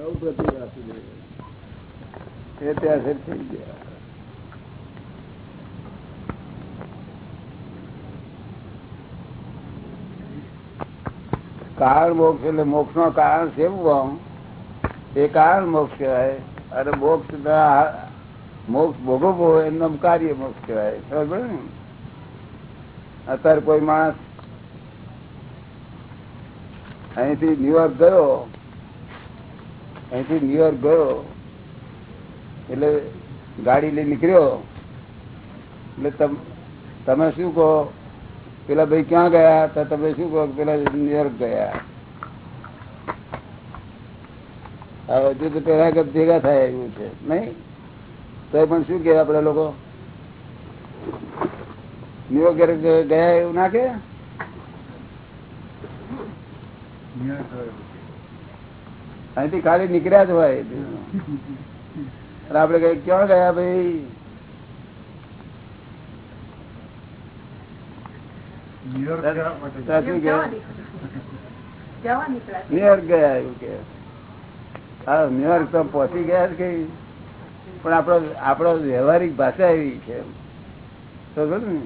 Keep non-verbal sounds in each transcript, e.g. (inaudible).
નવ પ્રતિ વાસુદેવ એ ત્યાં કારણ મોક્ષ એટલે મોક્ષ નો કારણ છે એ કારણ મોક્ષ કહેવાય. અને મોક્ષ મોક્ષ ભોગવવો એમનું કાર્ય મોક્ષ કહેવાય. ખબર ને? અત્યારે કોઈ માણસ અહીંથી ન્યુયોર્ક ગયો અહીંથી ન્યુયોર્ક ગયો, એટલે ગાડી લઈ નીકળ્યો. એટલે તમે શું કહો? પેલા ભાઈ ક્યાં ગયા? તો તમે શું કહો પેલા ન્યુયોર્ક ગયા. હજુ તો પેલા ભેગા થાય એવું છે, નહીં? તો પણ શું કે આપડે લોકો? ન્યુયોર્ક ગયા એવું ના કે અહીંથી ખાલી નીકળ્યા જ હોય. આપડે કઈ ક્યાં ગયા ભાઈ? ન્યુયોર્ક ગયા? એવું કે. હા ન્યુયોર્ક તો પહોંચી ગયા કે પણ આપડો આપડો વ્યવહારિક ભાષા એવી છે તો ને?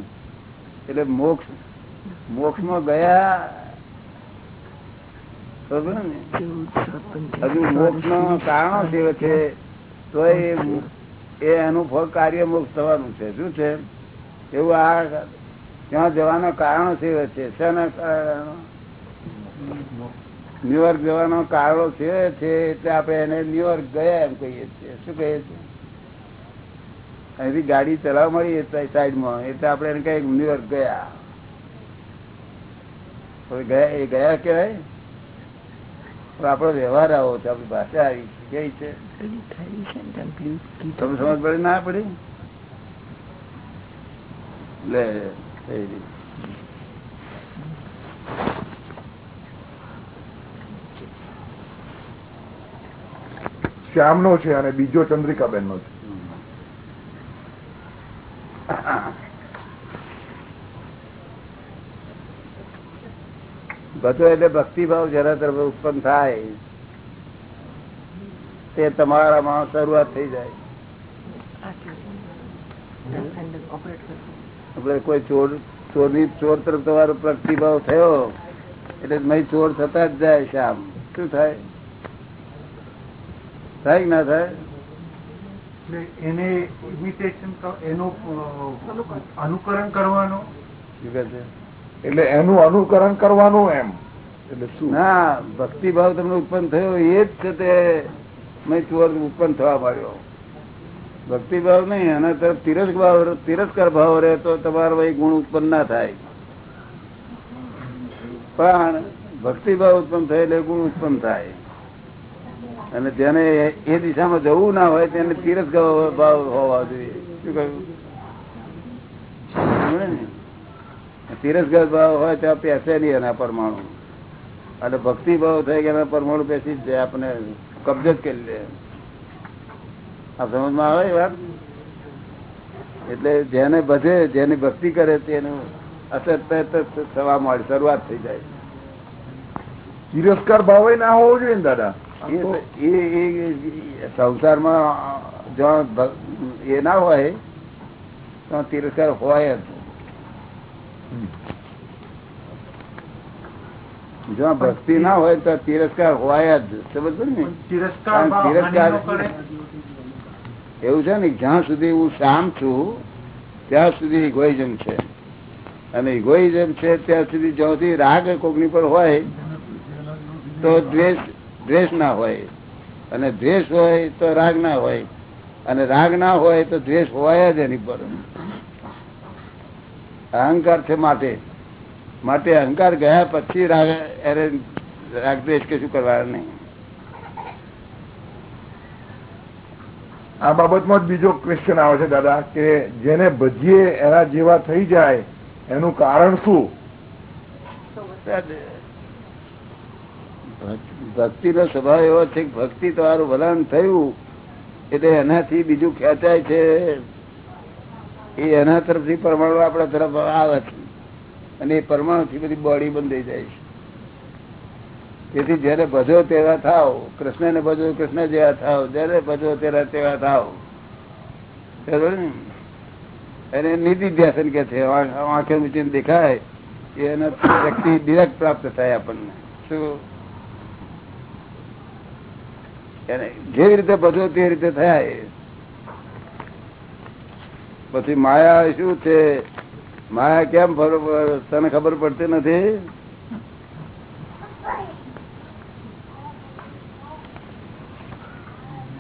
એટલે મોક્ષ મોક્ષમાં ગયા હજુ મોક્ષ નો કારણો છે છે તો એનું ફળ કાર્ય મોક્ષ થવાનું છે. શું છે? એવું આ ત્યાં જવાના કારણો સેવે છે. શાના કારણો? ન્યુયોર્ક જવાનો કારણો છે એટલે આપણે એને ન્યુયોર્ક ગયા એમ કહીએ છીએ. શું કહીએ છીએ? અહીંથી ગાડી ચલાવવા મળી સાઈડમાં. એટલે આપણે એને કઈ ન્યુયોર્ક ગયા. ગયા એ ગયા કેવાય? આપણો વ્યવહાર આવો છે આપણી ભાષા આવી કઈ છે. તમે સમજ પડે ના પડી? લે શ્યામ નો છે અને બીજો ચંદ્રિકાબેન નો છે બધો એટલે ભક્તિભાવ જરા તરફ ઉત્પન્ન થાય. તે તમારામાં શરૂઆત થઈ જાય. કોઈ ચોર ચોરની ચોર તરફ તમારો પ્રતિભાવ થયો એટલે મય ચોર થતા જ જાય છે આમ શું થાય? થાય ના થાય? એને ઇમિટેશન એનું અનુકરણ કરવાનું? શું કહે છે? એટલે એનું અનુકરણ કરવાનું એમ. એટલે શું? ના ભક્તિભાવ તમને ઉત્પન્ન થયો એ જ છે તે મેં ચોર ઉત્પન્ન થવા માંડ્યો. ભક્તિભાવ નહીં એના તરફ તિરસ્કાર ભાવ તિરસ્કાર ભાવ રહે તો તમારો ભાઈ ગુણ ઉત્પન્ન ના થાય. પણ ભક્તિભાવ ઉત્પન્ન થાય એટલે ગુણ ઉત્પન્ન થાય. અને જેને એ દિશામાં જવું ના હોય તેને તિરસ્કાર ભાવ હોવા જોઈએ. શું કહ્યું? તિરસ્કાર ભાવ હોય ત્યાં પેસે નહીં એના પરમાણુ. અને ભક્તિ ભાવ થાય કે એના પરમાણુ પેસી જ જાય આપણે કબજે જ કરી લે. આ સમજમાં આવે વાત? એટલે જેને બધે જેની ભક્તિ કરે તેનું અસર થવા મળે શરૂઆત થઈ જાય. તિરસ્કાર ભાવ ના હોવો જોઈએ ને દાદા? એ સંસારમાં જો એ ના હોય તો તિરસ્કાર હોય જ. જો ભક્તિ ના હોય તો તિરસ્કાર હોય જ. સમજ ને? તિરસ્કાર એવું છે ને જ્યાં સુધી હું શામ છું ત્યાં સુધી ઇગોઇઝમ છે. અને ઇગોઇઝમ છે ત્યાં સુધી જ્યાંથી રાગ કોકની પર હોય તો દ્વેષ દ્વેષ ના હોય. અને દ્વેષ હોય તો રાગ ના હોય. અને રાગ ના હોય તો દ્વેષ હોય જ એની પર. અહંકાર છે માટે. માટે અહંકાર ગયા પછી રાગ રાગદ્વેષ કે શું કરવાનું નહીં. આ બાબતમાં જ બીજો ક્વેશ્ચન આવે છે દાદા કે જેને ભજીએ એના જેવા થઈ જાય એનું કારણ શું? ભક્તિ નો સ્વભાવ એવો છે ભક્તિ તમારું વલણ થયું એટલે એનાથી બીજું ખેંચાય છે. એ એના તરફથી પરમાણુ આપણા તરફ આવે છે. અને એ પરમાણુ થી બધી બોડી બંધાઈ જાય છે. તેથી જયારે ભજો તેવા થાવ કૃષ્ણ ને ભજો, કૃષ્ણ જેવા થાવ જયારે ભજો તેરા તેવા થાવ એને નીતિ ધ્યાસન કે છે આંખે મીચીને દેખાય એના શક્તિ ડિરેક્ટ પ્રાપ્ત થાય આપણને. શું? જેવી રીતે ભજો તે રીતે થાય પછી માયા શું છે? માયા કેમ તને ખબર પડતી નથી?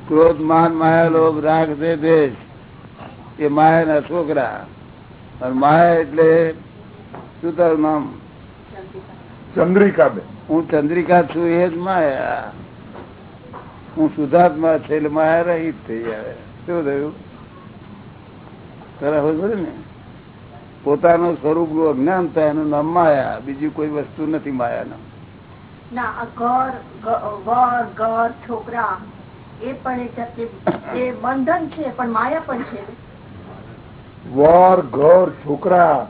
ક્રોધ માન માયા લોભ રાગ દે દેશ એ માયા ના છોકરા. અને માયા એટલે શું તારું નામ? ચંદ્રિકા બેન હું ચંદ્રિકા છું એ જ માયા. હું સુધાર્થમાં છે એટલે માયા રહિત થઈ આવે. શું થયું? ને? પોતાનું સ્વરૂપનું અજ્ઞાન થાય એનું નામ માયા બીજી કોઈ વસ્તુ નથી માયા ના ઘર વર ઘર છોકરા એ પણ એ બંધન છે પણ માયા પણ છે. વર ઘર છોકરા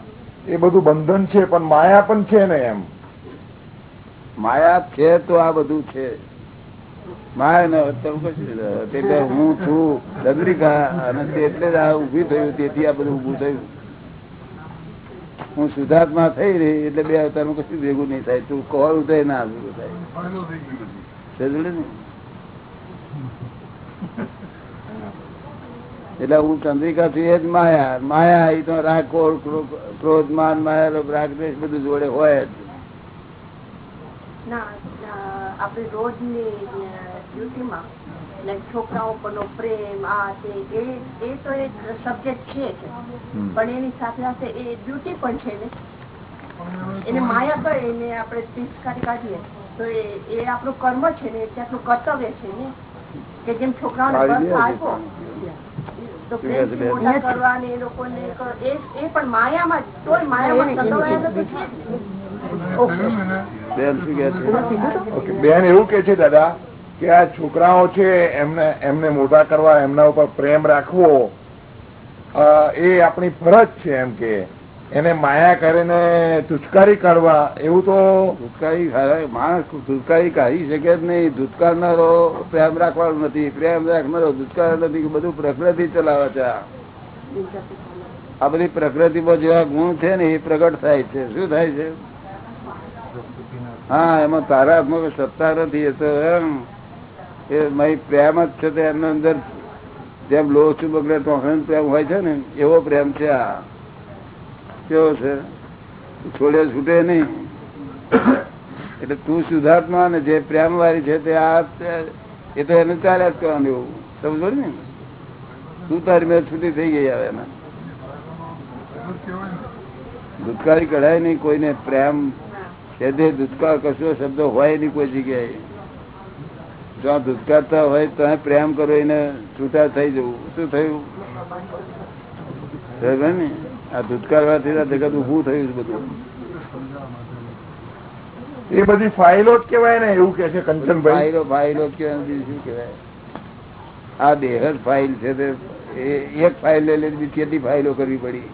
એ બધું બંધન છે પણ માયા પણ છે ને એમ? માયા છે તો આ બધું છે. માયા હું છું? ચંદ્રિકા અને એટલે જ આ ઊભી થયું, તેથી આ બધું ઉભું થયું. હું સુધાર્થમાં થઈ રહી એટલે બે અવતાર કશું ભેગું નહીં થાય. તું કોલ ઉતરે ના ભેગું એટલે હું ચંદ્રિકા છું એ જ માયા. માયા એ તો રાગ, ક્રોધ માન, માયા રાગ દેશ બધું જોડે હોય જ. આપણે રોજ ની ડ્યુટીમાં છોકરાઓ પરનો પ્રેમ આ તે એ તો એક સબ્જેક્ટ છે પણ એની સાથે સાથે એ બ્યુટી પણ છે ને. એને માયા કરે એને આપણે તિરસ્કારી કાઢીએ તો એ આપણું કર્મ છે ને એટલે આપણું કર્તવ્ય છે ને. કે જેમ છોકરાઓને આપ્યો તો કરવાની એ લોકોને એ પણ માયામાં તોય માયામાં સંડોવાયેલો તો છે બેન એવું કે છે દાદા કે આ છોકરાઓ છે, એમને એમને મોટા કરવા, એમના ઉપર પ્રેમ રાખવો એ આપણી ફરજ છે એમ કે. એને માયા કરીને ધુચકારી કાઢવા, એવું તો ધુચકારી માણસ ધુચકારી કાઢી શકે જ નહીં. ધુચકારનારો પ્રેમ રાખવાનો નથી. પ્રેમ રાખનારો ધુચકાર નથી બધું પ્રકૃતિ ચલાવે છે. આ બધી પ્રકૃતિમાં જેવા ગુણ છે ને, એ પ્રગટ થાય છે. શું થાય છે? હા, એમાં તારા હાથમાં સત્તા નથી, એ તો એમ. એ મારી પ્રેમ જ છે એમના અંદર. જેમ લોહ છું બગડે તો પ્રેમ હોય છે ને, એવો પ્રેમ છે આ. કેવો છે? છોડે છૂટે નહીં. એટલે તું સુધાર્થમાં ને જે પ્રેમ વાળી છે તે આ એ તો એને ચાલ્યા જ કરવાનું એવું. સમજો ને? તું તારી મેં છૂટી થઈ ગઈ આવે એના દુષ્કાળી કઢાય નહીં કોઈને. પ્રેમ છે જે દુષ્કાળ કશો શબ્દ હોય નહીં કોઈ જગ્યાએ. જો દુષ્કાળતા હોય તો પ્રેમ કરો એને છૂટા થઈ જવું. શું થયું? ને? આ દુષ્કાળવાથી જગત ઉભું થયું બધું. એ બધી ફાઇલો જ કેવાય ને એવું કે છે કંચનભાઈ. ફાઇલો ફાઇલો કેવાય શું કેવાય આ દેહ જ ફાઇલ છે તે એક ફાઇલ લઈ લઈને કેટલી ફાઇલો કરવી પડી?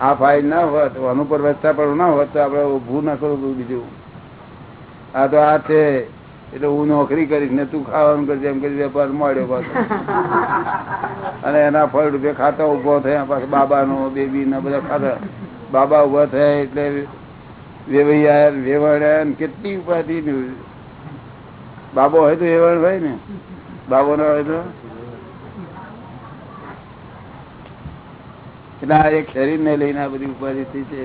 આ ફાઇલ ના હોત અનુપર પર વ્યવસ્થા પણ ના હોત તો આપડે ઉભું ના કરવું બીજું. આ તો આ છે એટલે હું નોકરી કરીશ ને તું ખાવાનું કરજે, એમ કરી વેપાર મળ્યો પાછો. અને એના ફળ રૂપે ખાતા ઊભો થયા, પાછા બાબા નો બેબી ના બધા ખાતા. બાબા ઊભા થયા એટલે વેવૈયા વેવણ કેટલી ઉપાધિ બાબો હોય તો વેવણ હોય ને. બાબો ના હોય તો. એટલે આ એક શરીર ને લઈને આ બધી ઉપાધિ છે.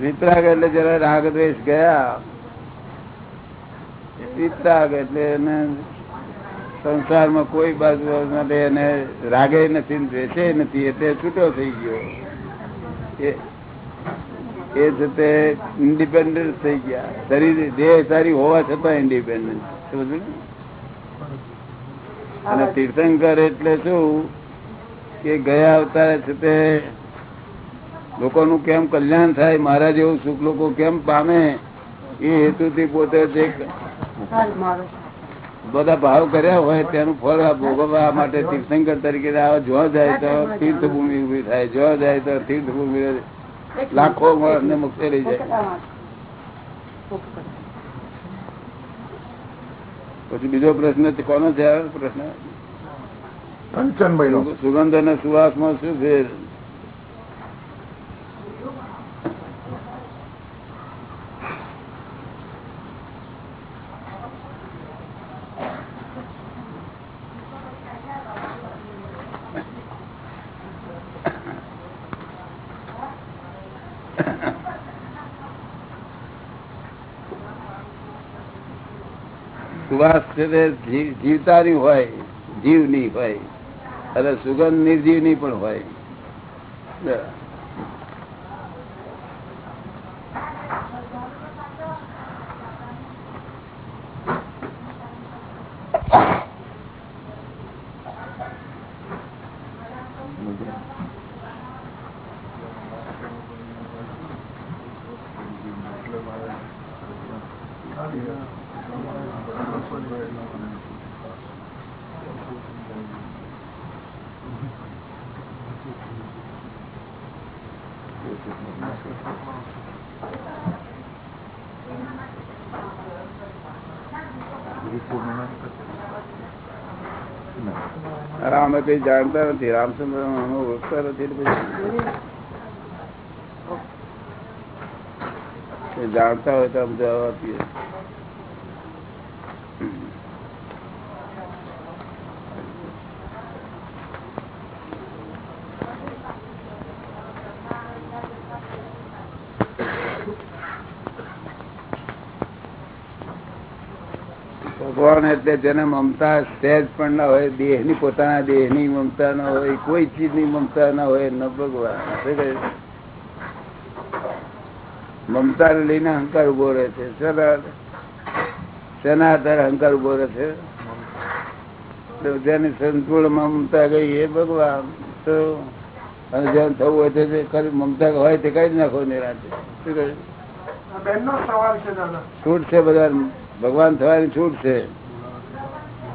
વિતરાગ એટલે જરા રાગ દ્વેષ ગયા, વિતરાગ એટલે એને સંસારમાં કોઈ બાજુ માટે એને રાગે નથી દ્વેષે નથી, એટલે છૂટો થઈ ગયો. એ તે ઇન્ડિપેન્ડન્ટ થઈ ગયા. શરીર દેહ સારી હોવા છતાં ઇન્ડિપેન્ડન્ટ સમજ અને તીર્થંકર એટલે શું? કે ગયા અવતારે છે તે લોકોનું કેમ કલ્યાણ થાય, મારા જેવું સુખ લોકો કેમ પામે, એ હેતુથી પોતે જે બધા ભાવ કર્યા હોય તેનું ફળ ભોગવવા માટે તીર્થંકર તરીકે આ જોવા જાય તો તીર્થભૂમિ ઊભી થાય જોવા જાય તો તીર્થભૂમિ લાખો ને મુક્તિ લઈ જાય. પછી બીજો પ્રશ્ન, કોનો છે પ્રશ્ન? કંચનભાઈ નો સુગંધ અને સુવાસમાં શું ફેર (laughs) સુવાસ છે જીવતાની હોય જીવની હોય. અને સુગંધ નિર્જીવની પણ હોય અરે અમે કઈ જાણતા નથી. રામચંદ્ર ઓળખતા નથી જાણતા હોય તો અમે જવાબ આપીએ. ભગવાન એટલે જેને મમતા સહેજ પણ ના હોય દેહની પોતાના દેહની મમતા ના હોય કોઈ ચીજની મમતા ના હોય ન ભગવાન. મમતા લઈને અહંકાર ઊભો રહે છે. શેના આધારે અહંકાર ઊભો રહે છે? જેની સંતુળ મમતા ગઈ એ ભગવાન તો અને જેમ થવું હોય તે ખરી મમતા હોય તે કઈ જ નાખો નિરાતે શું કહ્યું છૂટ છે બધા ભગવાન થવાની છૂટ છે.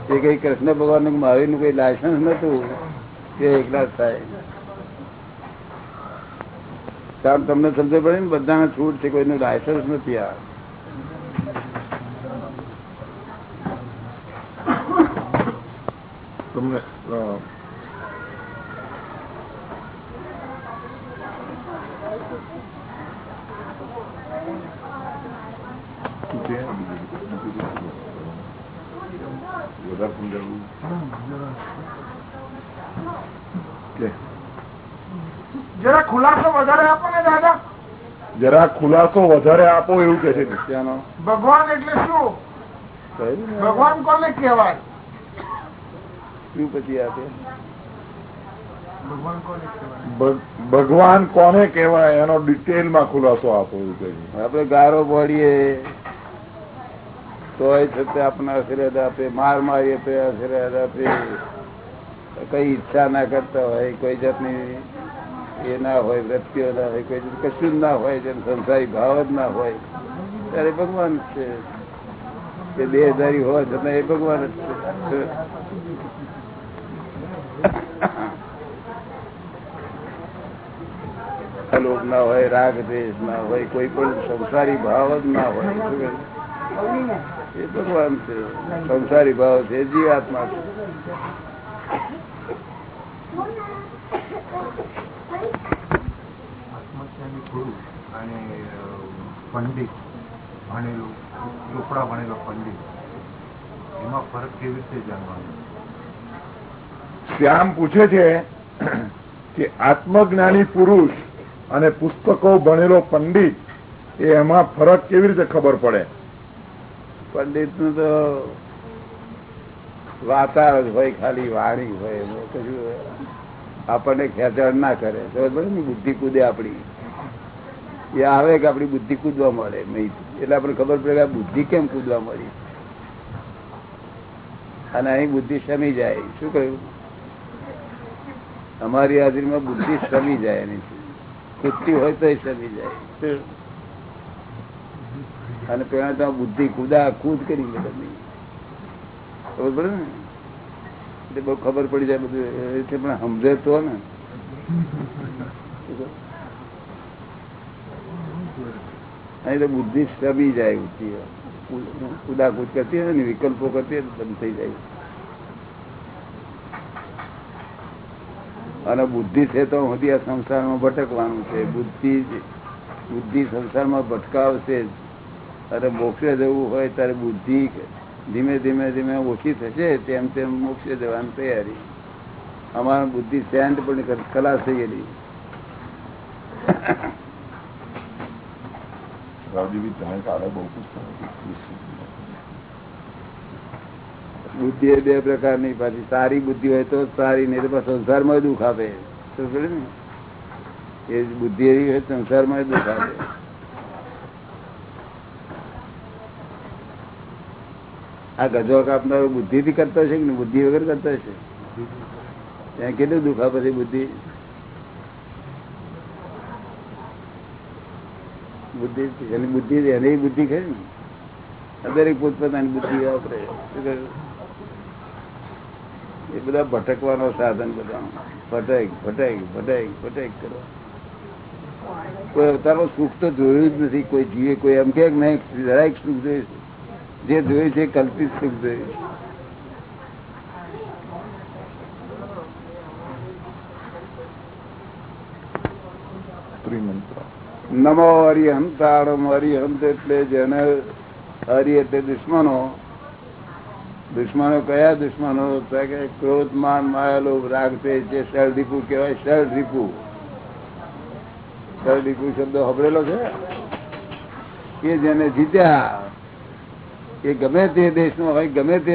એ કઈ કૃષ્ણ ભગવાનનું મહાવીરનું કઈ લાયસન્સ નતું, તે એકલા થાય કારણ તમને સમજ પડે ને, બધાને છૂટ છે, કોઈનું લાયસન્સ નથી આ તમને છે? વધારે? જરા ખુલાસો વધારે આપો ને દાદા. જરા ખુલાસો વધારે આપો એવું કે છે નિત્યાનો. ભગવાન એટલે શું? ભગવાન કોને કહેવાય? શું પછી આપે ભગવાન કોને કહેવાય? ભગ- ભગવાન કોને એનો ડિટેલમાં ખુલાસો આપો એવું કહે આપણે આપડે ગારો બોડીએ તોય છતાં આપણા આશીર્વાદ આપે માર મારીએ તો આશીર્વાદ આપે કઈ ઈચ્છા ના કરતા હોય, કોઈ જાતની એ ના હોય, વ્યક્તિઓ ના હોય, કોઈ કશું ના હોય, જેમ સંસારી ભાવ જ ના હોય. ત્યારે ભગવાન છે. એ દેહધારી હોય છતાં એ ભગવાન જ છે. ના હોય, રાગ દ્વેષ ના હોય, કોઈ પણ સંસારી ભાવ જ ના હોય? એ ભગવાન છે. સંસારી ભાવ છે જીવાત્મા છે. અને પંડિત ભણેલું ચોપડા ભણેલો પંડિત. એમાં ફરક કેવી રીતે જાણવાનો? શ્યામ પૂછે છે કે આત્મજ્ઞાની પુરુષ અને પુસ્તકો ભણેલો પંડિત એ એમાં ફરક કેવી રીતે ખબર પડે? પંડિતનું તો વાતાર હોય, ખાલી વાણી હોય કશું આપણને ખેંચાણ ના કરે. બુદ્ધિ કૂદે આપણી. એ આવે કે આપણી બુદ્ધિ કૂદવા મળે, નહીં. એટલે આપણે ખબર પડે કે બુદ્ધિ કેમ કૂદવા મળી. અને અહીં બુદ્ધિ શમી જાય. શું કહ્યું? અમારી હાજરીમાં બુદ્ધિ શમી જાય એની. કૂદતી હોય તો શમી જાય. અને પેલા તો બુદ્ધિ કુદા કૂદ કરી લે ખબર ને? એટલે ખબર પડી જાય બધું. પણ સમજે તો ને. અહીં તો બુદ્ધિ સમી જાય બુદ્ધિ કુદાકૂદ કરતી હોય ને, વિકલ્પો કરતી હોય બંધ થઈ જાય. અને બુદ્ધિ છે તો આ સંસારમાં ભટકવાનું છે. બુદ્ધિ બુદ્ધિ સંસારમાં ભટકાવશે જ. અને મોક્ષે જવું હોય ત્યારે બુદ્ધિ ધીમે ધીમે ધીમે ઓછી થશે તેમ તેમ મોક્ષે જવાની તૈયારી. અમારા બુદ્ધિ સેન્ટ પણ ખલાસ થઈ ગયેલી. બુદ્ધિ એ બે પ્રકારની પાછી સારી બુદ્ધિ હોય તો સારી નહીં તો સંસારમાં દુઃખ આપે. ને? એ બુદ્ધિ એવી હોય સંસારમાં દુઃખ આપે. આ ગજો કાપનારો બુદ્ધિ થી કરતો છે કે બુદ્ધિ વગર કરતો છે ત્યાં કેટલું દુખા પછી બુદ્ધિ? બુદ્ધિ, એની બુદ્ધિ એની બુદ્ધિ ખરી ને? દરેક પોતપોતાની બુદ્ધિ વાપરે એ બધા ભટકવાનો સાધન બધા. ભટક ભટક ભટક ભટક કરો. કોઈ અવતારમાં સુખ તો જોયું જ નથી. કોઈ જીવે કોઈ એમ કે નહીં જરાક સુખ જોયું. જે જોયું છે કલ્પિત સુખ જોયું. નમો હરિહંતાણમ હરિહંત એટલે જેને હરિ એટલે દુશ્મનો. દુશ્મનો કયા દુશ્મનો? ક્રોધ માન માયેલો રાગ છે જે શરદીપુ કહેવાય શરદીપુ શરદીપુ શબ્દ હબરેલો છે? કે જેને જીત્યા. એ ગમે તે દેશનો હોય, ગમે તે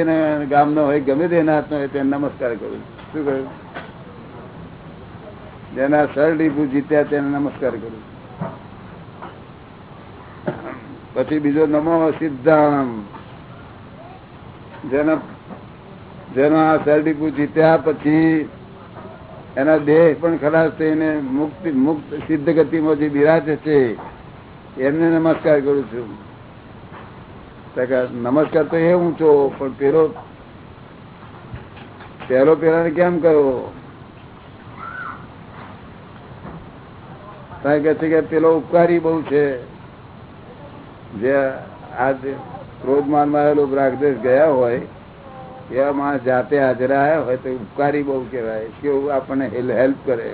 ગામનો હોય, ગમે તે નાથનો હોય, તેને નમસ્કાર કરું શું કહ્યું? જેના શરદીપુ જીત્યા તેને નમસ્કાર કરું પછી બીજો નમો સિદ્ધામ. જેના જેના શરડીપુ જીત્યા પછી એના દેહ પણ ખલાસ થઈને મુક્તિ, મુક્ત સિદ્ધ ગતિમાં જે બિરાજે છે, એમને નમસ્કાર કરું છું. નમસ્કાર તો એ ઊંચો પણ પેલો પેલો પેલાને કેમ કરો કારણ કે છે કે પેલો ઉપકારી બહુ છે. જે આ ક્રોધમાનમાં રાગદેશ ગયા હોય એવા માણસ જાતે હાજરા આવ્યા હોય તો ઉપકારી બહુ કહેવાય કેવું આપણને હેલ્પ કરે.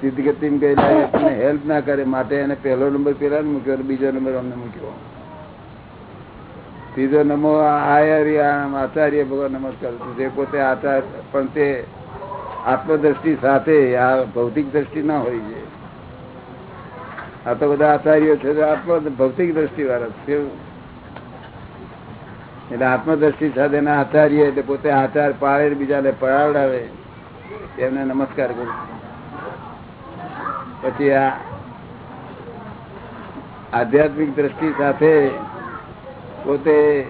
સિદ્ધગતિ ગયેલા આપણને હેલ્પ ના કરે, માટે એને પહેલો નંબર પેલા ને મૂક્યો બીજો નંબર અમને મૂક્યો. ત્રીજો નમો આચાર્ય આચાર્ય ભગવાન નમસ્કાર. જે પોતે આચાર, પણ તે આત્મદ્રષ્ટિ સાથે આ ભૌતિક દ્રષ્ટિ ના હોય છે. આ તો બધા આચાર્યો છે આત્મ, ભૌતિક દ્રષ્ટિ વાળા એટલે આત્મદ્રષ્ટિ સાથે આચાર્ય એટલે પોતે આચાર પાળે બીજાને પડાવડાવે એમને નમસ્કાર કરું પછી આ આધ્યાત્મિક દ્રષ્ટિ સાથે પોતે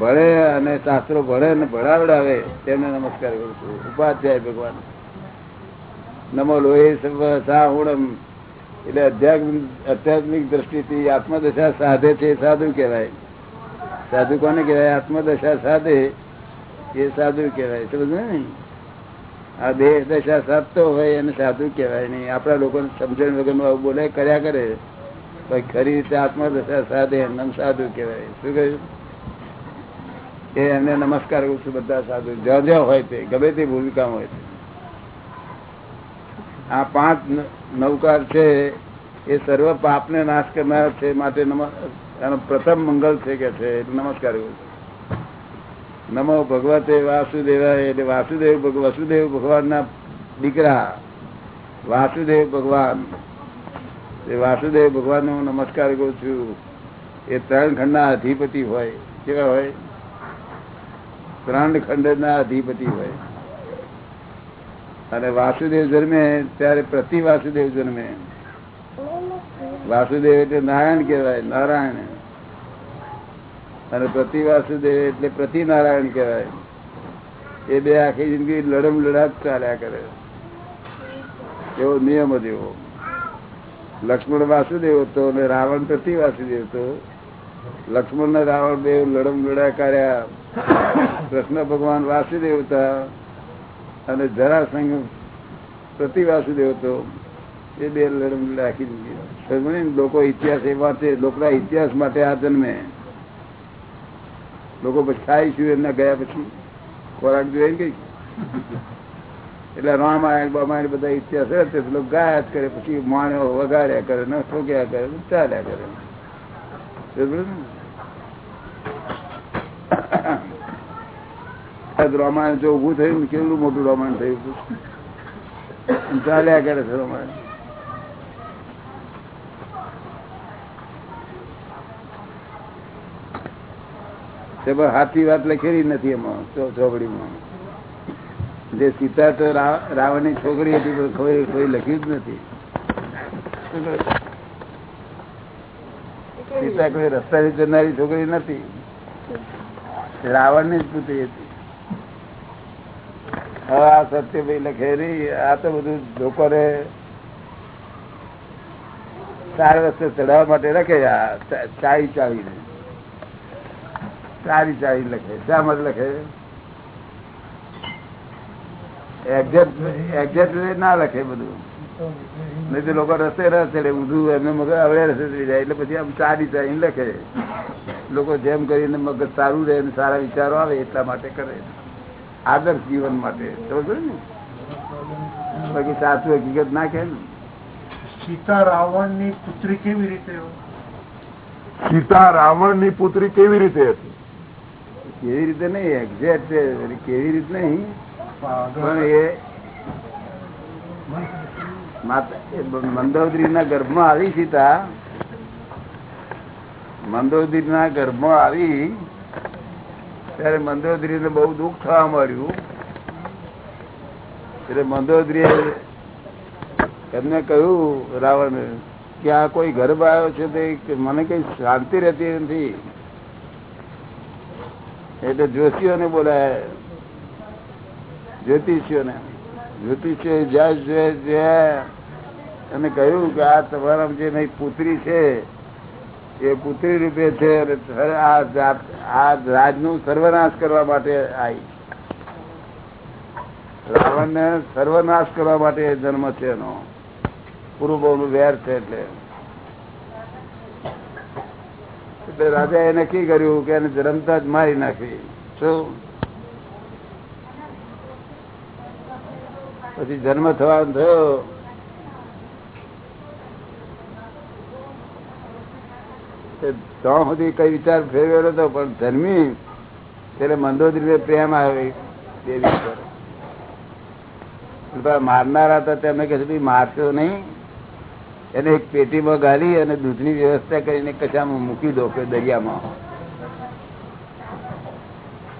ભણે અને શાસ્ત્રો ભણે અને ભણાવડાવે તેમને નમસ્કાર કરું છું. ઉપાધ્યાય ભગવાન. નમો લોહી સાહુણમ. એટલે અધ્યાત્મિક આધ્યાત્મિક દ્રષ્ટિથી આત્મદશા સાધે છે સાધુ કહેવાય. સાધુ કોને કહેવાય? આત્મદશા સાધે એ સાધુ કહેવાય. સમજ ને આ દેહ દશા સાધતો હોય એને સાધુ કહેવાય નહીં. આપણા લોકોને સમજણ વગરનું આવું બોલે, કર્યા કરે. ખરી રીતે આત્મદશા સાધે એમ સાધુ કહેવાય. શું કહ્યું? એ એમને નમસ્કાર કરું છું બધા સાધુ. જ્યાં જ્યાં હોય તે, ગમે તે ભૂમિકામાં હોય તે. આ પાંચ નૌકાર છે, એ સર્વ પાપને નાશ કરનાર છે માટે એનો પ્રથમ મંગલ છે કે છે, એટલે નમસ્કાર કરું છું. નમો ભગવતે વાસુદેવા એટલે વાસુદેવ વસુદેવ ભગવાનના દીકરા, વાસુદેવ ભગવાન. વાસુદેવ ભગવાન હું નમસ્કાર કરું છું. એ ત્રણ ખંડના અધિપતિ હોય. કેવા હોય? ત્રણ ખંડના અધિપતિ હોય. અને વાસુદેવ જન્મે ત્યારે પ્રતિ વાસુદેવ જન્મે. વાસુદેવ એટલે નારાયણ કહેવાય, નારાયણ. અને પ્રતિ વાસુદેવ એટલે પ્રતિ નારાયણ કહેવાય. એ બે આખી જિંદગી લડમ લડાટ ચાલ્યા કરે. એવો નિયમ જ એવો. લક્ષ્મણ વાસુદેવ હતો અને રાવણ પ્રતિ વાસુદેવ હતો. લક્ષ્મણ ને રાવણ દેવ લડમ લડા કર્યા. કૃષ્ણ ભગવાન વાસુદેવ હતા અને જરાસંઘ પ્રતિ વાસુદેવ હતો. એ બે લડમ રાખી દીધી. લોકો ઇતિહાસ એ વાંચે લોકોના ઇતિહાસ માટે આ જન્મે. લોકો પછી ખાઈ છું એમના ગયા પછી. ખોરાક જોઈએ કઈ એટલે રામાયણ, બામાયણ બધા ઇતિહાસ હશે પેલો ગાયા જ કરે, પછી માણ્યો વગાડ્યા કરે, ન ઠોક્યા કરે, ચાલ્યા કરે. રામાયણ જો ઉભું થયું ને, કેટલું મોટું રામાયણ થયું ચાલ્યા કરે છે રામાયણ. હાથી વાત લખેલી નથી એમાં ચોપડીમાં. જે સીતા તો રાવણની છોકરી હતી કોઈ કોઈ લખ્યું જ નથી. સીતા કોઈ રસ્તા જનારી છોકરી નથી. રાવણની જ હતી. હવે આ સત્યભાઈ લખેલી આ તો બધું લોકોને ચાર રસ્તે ચડાવવા માટે લખે આ ચાળી ને ચારી ચાળી લખે શા માટે લખે એક્ઝેક્ટ ના લખે બધું નહીં તો લોકો રસ્તે રસ ચડે ઊંધું એમને મગજ હવે રસ્તે થઈ જાય એટલે પછી આમ ચારી ચારી લખે લોકો જેમ કરીને મગજ સારું રહે સારા વિચારો આવે એટલા માટે કરે આદર્શ જીવન માટે સમજો ને બાકી સાચું હકીકત ના કે ને સીતા રાવણની પુત્રી કેવી રીતે સીતા રાવણની પુત્રી કેવી રીતે હતી કેવી રીતે નહીં એક્ઝેક્ટ કેવી રીતે નહીં મંદોદરી ના ગર્ભમાં આવી સીતા. મંદોદરી ના ગર્ભમાં આવી, ત્યારે મંદોદરી ને બહુ દુઃખ થવા મળ્યું એટલે મંદોદરી એમને કહ્યું, રાવણ કે આ કોઈ ગર્ભ આવ્યો છે તે મને કઈ શાંતિ રહેતી નથી. એટલે જોશીઓને બોલાય જ્યોતિષીઓને. જ્યોતિષીઓ જ્યાં અને કહ્યું કે આ તમારા જે પુત્રી છે, એ પુત્રી રૂપે છે આ રાજનું સર્વનાશ કરવા માટે આવી. રાવણ ને સર્વનાશ કરવા માટે જન્મ છે એનો. પૂરું બહુ વેર છે એટલે. એટલે રાજા એ નક્કી કર્યું કે એને જન્મતા જ મારી નાખી. શું? પછી જન્મ થવાનો થયો. ત્યાં સુધી કઈ વિચાર ફેરવેલો હતો પણ જન્મી ત્યારે મંદોદરી પ્રેમ આવે દેવી પર મારનારા હતા તેમને કહે મારશો નહીં. એને એક પેટીમાં ગાલી અને દૂધની વ્યવસ્થા કરીને કચામાં મૂકી દો કે દરિયામાં.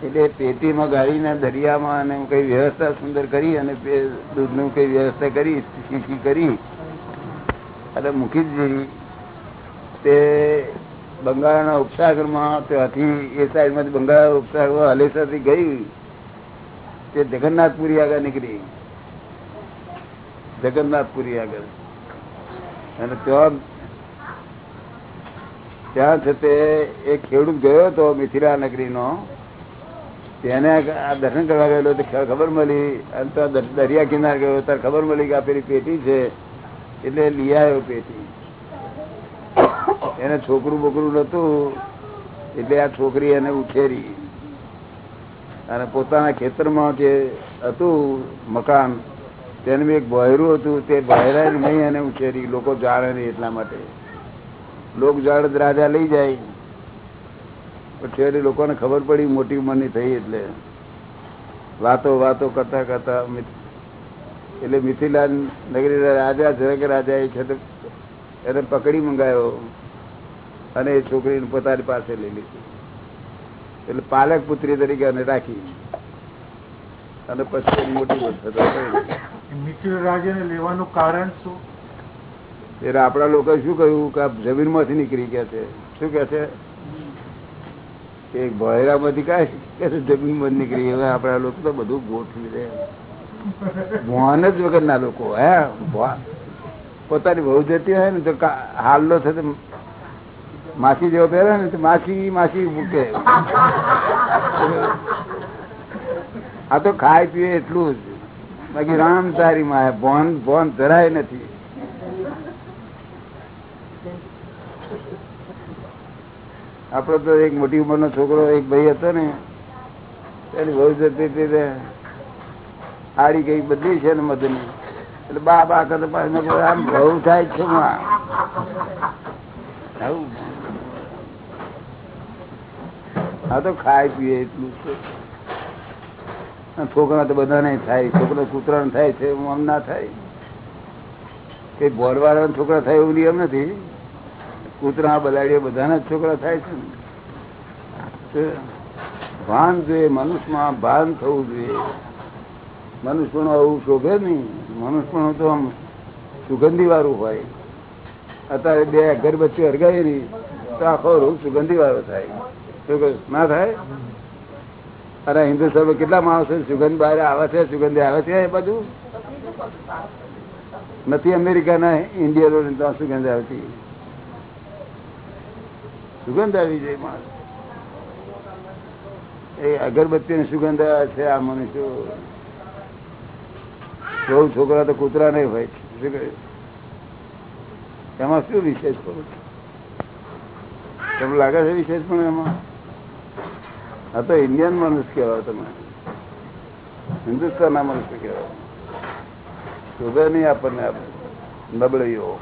એટલે પેટીમાં ગાળીને દરિયામાં અને કઈ વ્યવસ્થા સુંદર કરી અને દૂધનું કઈ વ્યવસ્થા કરી શીશી કરી. અને મૂકી દીધી તે બંગાળના ઉપસાગરમાં ત્યાંથી એ સાઈડમાં બંગાળ ઉપસાગર હલેસાથી ગઈ. તે જગન્નાથપુરી આગળ નીકળી. જગન્નાથપુરી આગળ. અને ત્યાં ત્યાં છે તે એક ખેડૂત ગયો હતો મિથિલા નગરી નો તેને આ દર્શન કરવા ગયેલો ખબર મળી. અને દરિયા કિનારે ગયો. ત્યારે ખબર મળી કે આ પેલી પેટી છે. એટલે લઈ આવ્યો પેટી. એને છોકરું બોકરું નતું એટલે આ છોકરી એને ઉછેરી. અને પોતાના ખેતરમાં જે હતું મકાન, તેનું એક બહેરું હતું. તે બહેરા નહીં એને ઉછેરી. લોકો જાણે નહીં એટલા માટે. લોક જાડ રાજા લઈ જાય. પછી લોકોને ખબર પડી મોટી ઉંમરની થઈ એટલે. વાતો વાતો કરતા કરતા એટલે મિથિલાલ નગરી રાજા જરાક રાજા એ છે એને પકડી મંગાયો અને એ છોકરીને પોતાની પાસે લઈ લીધી. એટલે પાલક પુત્રી તરીકે એને રાખી. અને પછી મોટી મિત્ર રાજાને લેવાનું કારણ શું? એટલે આપડા લોકો શું કહ્યું? કે જમીનમાંથી નીકળી ગયા છે. શું કે છે? એક ભયરા લોકો તો બધું ગોઠવી દે. ભવાન જ વગર ના લોકો, હે? પોતાની બહુ જતી હોય ને તો કા- હાલનો થતો માસી જેવો પહેરે ને તો માસી માસી મૂકે. આ તો ખાય પીએ એટલું જ. બાકી રામ તારી માં ભોન ભોન જરાય નથી. આપડો તો એક મોટી ઉંમરનો છોકરો, એક ભાઈ હતો ને, એની બહુ જતી હતી કઈ બધી છે ને મધની. એટલે બા બા કરતા પાછું આમ બહુ થાય છે હું તો ખાય પીએ એટલું છોકરા તો બધા નહીં થાય, છોકરા કૂતરા થાય છે એમ ના થાય. કઈ બોરવાળા છોકરા થાય એવું નિયમ નથી. કૂતરા બલાડીએ બધાના છોકરા થાય છે ને. ભાન જોઈએ, મનુષ્યમાં ભાન થવું જોઈએ. મનુષ્યનું આવું શોભે નહીં. મનુષ્યનું તો આમ સુગંધી વાળું હોય. અત્યારે બે અગરબત્તી અરગાવી નહીં તો આખો રોગ સુગંધી વાળો થાય ના થાય? અરે હિન્દુસ્તાનમાં કેટલા માણસો સુગંધ બહાર આવે છે, સુગંધી આવે છે એ બધું? નથી અમેરિકાના, ઇન્ડિયનો સુગંધ આવતી. સુગંધ આવી જાય માણસ. એ અગરબત્તી ની સુગંધ છે આ મનુષ્ય. સૌ છોકરા તો કૂતરા નહીં હોય. શું કહે? એમાં શું વિશેષ ખબર? તમને લાગે છે વિશેષ પણ એમાં? આ તો ઇન્ડિયન મનુષ્ય કહેવાય તમે હિન્દુસ્તાનના મનુષ્ય કહેવાય. સુગર નહીં આપણને નબળીઓ.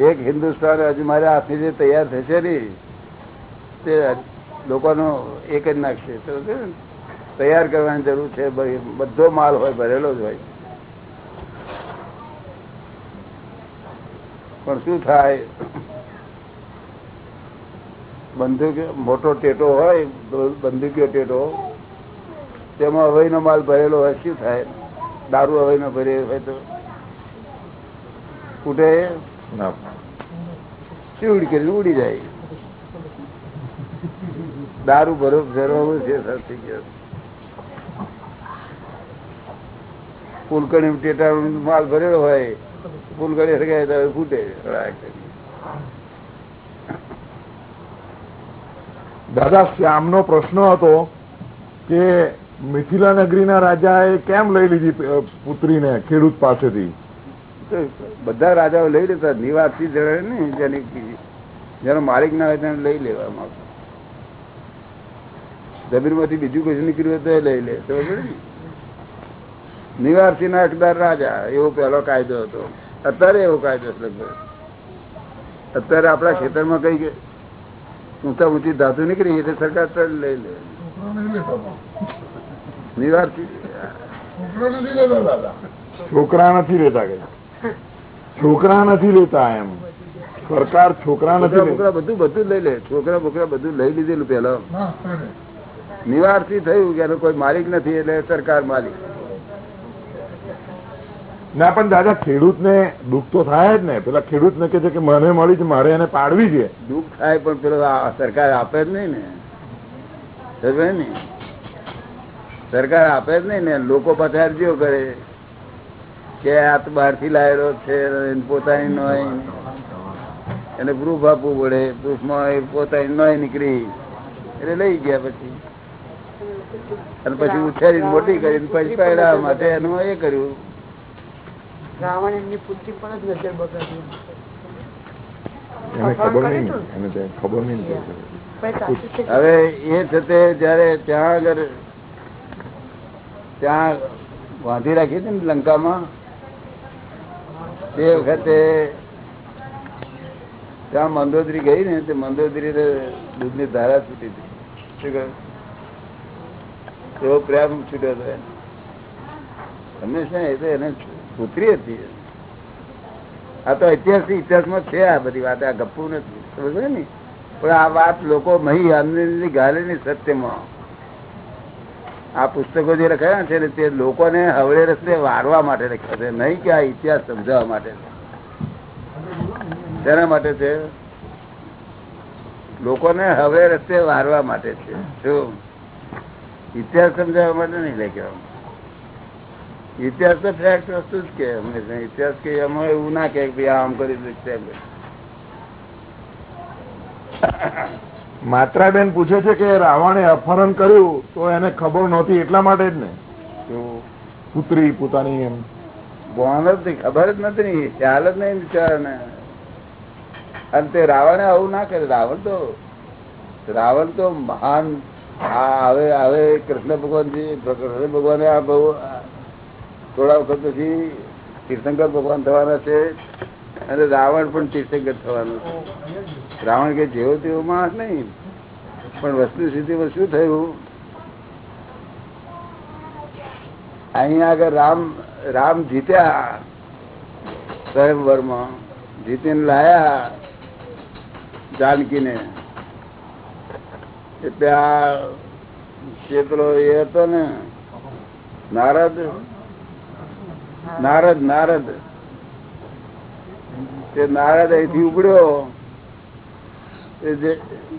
એક હિન્દુસ્તાન હજુ મારે હાથની જે તૈયાર થશે ને, તે લોકોનો એક જ નાખશે. તો તૈયાર કરવાની જરૂર છે બધો માલ હોય, ભરેલો જ હોય. પણ શું થાય? બંદૂક, મોટો ટેટો હોય, બંદૂકીયો ટેટો, તેમાં હવાઈ નો માલ ભરેલો હોય, શું થાય? દારૂ હવાઈ નો ભરેલો હોય તો. ફૂટે ના. ચીવડ કરીને ઉડી જાય. દારૂ ભરો, ભરવાનું છે થઈ ગયો. ફૂલકણી ટેટા માલ ભરેલો હોય ફૂલકણી સગાય તો ફૂટે. દાદા, શ્યામનો પ્રશ્ન હતો કે મિથિલા નગરીના રાજાએ કેમ લઈ લીધી પુત્રીને ખેડૂત પાસેથી? બધા રાજાઓ લઈ લેતા નિવાસી જણાય ને જેની જેનો માલિક ના હોય તેને લઈ લેવામાં જમીનમાંથી બીજું કશું નીકળ્યું હોય તો લઈ લે. તો નિવાસી ના? હકદાર રાજા એવો પેલો કાયદો હતો. અત્યારે એવો કાયદો લગભગ. અત્યારે આપણા ખેતરમાં કઈ કે ઊંચા ઊંચી ધાતુ નીકળી એટલે સરકાર લઈ લે. નિવાસી. છોકરા નથી લેતા કે? છોકરા નથી લેતા એમ. સરકાર છોકરા નથી છોકરા બધું બધું લઈ લે. છોકરા બોકરા બધું લઈ લીધેલું પેલા નિવારથી થયું કે એનો કોઈ માલિક નથી એટલે સરકાર માલિક. ના પણ દાદા ખેડૂત ને દુઃખ તો થાય જ ને. પેલા ખેડૂતને કે છે કે મને મળી છે મારે એને પાડવી છે. દુઃખ થાય પણ પેલો સરકાર આપે જ નહીં ને. સરકાર આપે જ નહીં ને. લોકો પાછા અરજીઓ કરે. કે આ તો બહારથી લાયેલો છે પોતાની નોય. એને પ્રૂફ આપવું પડે. પ્રૂફમાં એ પોતાની નોય નીકળી. એટલે લઈ ગયા પછી. અને પછી ઉછેરી મોટી કરીને પછી પહેરા માટે એનું એ કર્યું. રાવણ એમની પુત્રી પર જ નજર બગાડી એને ખબર નહીં એને ખબર નહીં ને તે. પણ છે કે હવે એ છતે જયારે ત્યાં આગળ ત્યાં વાંધી રાખી હતી ને લંકામાં. તે વખતે ત્યાં મંદોદરી ગઈ ને, તે મંદોદરી દૂધની ધારા છૂટી હતી. શું એવો પ્રેમ છૂટ્યો હતો. હંમેશા એ તો એને પુત્રી હતી. આ તો ઇતિહાસ ઇતિહાસમાં છે આ બધી વાત, આ ગપ્પુ નથી. સમજ ને? પણ આ વાત લોકો મહી આંદોલન ગાલે ની સત્યમાં. આ પુસ્તકો જે લખાયા છે તે લોકોને હવળે રસ્તે વારવા માટે લખ્યા છે. નહીં કે આ ઇતિહાસ સમજાવવા માટે. તેના માટે છે. લોકોને હવે રસ્તે વારવા માટે છે. શું ઇતિહાસ સમજાવવા માટે નહીં લખ્યો ઇતિહાસ તો ફેક્ટ વસ્તુ જ કે હંમેશા ઇતિહાસ કે એમાં એવું ના કે ભાઈ આમ કરી તેમ કરી. માત્રાબેન પૂછે છે કે રાવણે અપહરણ કર્યું તો એને ખબર નહોતી એટલા માટે જ ને. પુત્રી પોતાની એમ. ભાન જ ખબર જ નથી ને ખ્યાલ જ નહીં બિચારાને. અને તે રાવણે આવું ના કરે રાવણ તો રાવણ તો મહાન આ હવે હવે કૃષ્ણ ભગવાનજી કૃષ્ણ ભગવાને આ બહુ થોડા વખત પછી તીર્થંકર ભગવાન થવાના છે. અને રાવણ પણ તીર્થંકર થવાનું છે. રાવણ કે જેવો તેવો માણસ નહીં. પણ વસ્તુ સ્થિતિમાં શું થયું? અહીંયા આગળ રામ રામ જીત્યા સ્વયંવરમાં જીતીને લાયા જાનકીને. એટલે આ પેલો એ હતો ને. નારદ. નારદ નારદ. તે નારદ અહીંથી ઉપડ્યો.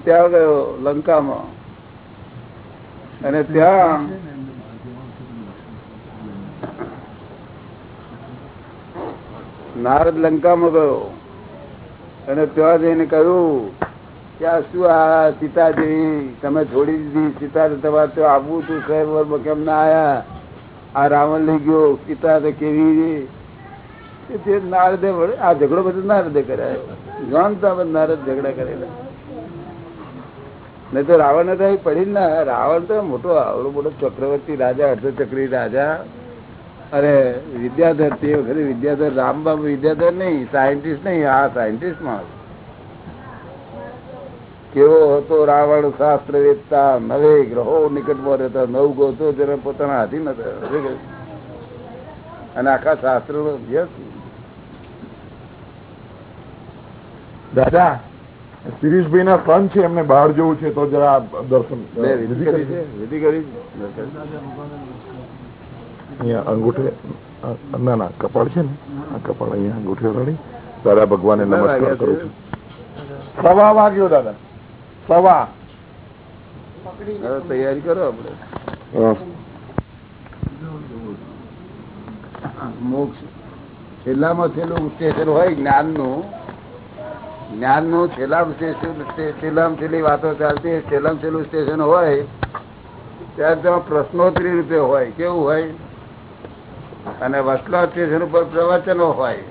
ત્યાં ગયો લંકામાં. અને ત્યાં નારદ લંકામાં ગયો. અને ત્યાં જઈને કહ્યું કે આ શું આ સીતાજી? તમે છોડી દીધી સીતા તમારે તો આવવું તું શહેર કેમ ના આયા. આ રાવણ લઈ ગયો. સીતા તો કેવી તે નારદે આ ઝઘડો બધો નારદે કર્યા. જાણતા નારદ ઝઘડા કરેલા. નહીં તો રાવણ તો પડી ના. રાવણ તો મોટો આવડો મોટો ચક્રવર્તી રાજા, અર્ધચક્રી રાજા અરે વિદ્યાધર, તે વખતે વિદ્યાધર, રામબાબુ વિદ્યાધર નહીં, સાયન્ટિસ્ટ નહીં, આ સાયન્ટિસ્ટમાં કેવો હતો રાવણ શાસ્ત્ર વેદતા નવે ગ્રહો નિકટમાં રહેતા. નવ ગોતો જેને પોતાના હાથી નતા અને આખા શાસ્ત્ર નો અભ્યાસ દાદા શિરીષભાઈ ના સન છે એમને બહાર જવું છે તો જરા દર્શન વિધિ કરી છે વિધિ કરી અહીંયા અંગૂઠે ના ના કપાળ છે ને? આ કપાળ અહીંયા અંગૂઠે રડી. દાદા ભગવાને નમસ્કાર કરું છું. સવા વાગ્યો દાદા. સવા. તૈયારી કરો આપડે. મોક્ષ. છેલ્લામાં છેલ્લું સ્ટેશન હોય જ્ઞાનનું જ્ઞાનનું છેલ્લા છેલ્લામાં છેલ્લી વાતો ચાલતી છેલ્લામ છેલ્લું સ્ટેશન હોય ત્યારે તેમાં પ્રશ્નોત્તરી રૂપે હોય, કેવું હોય? અને વસલા સ્ટેશન ઉપર પ્રવચનો હોય,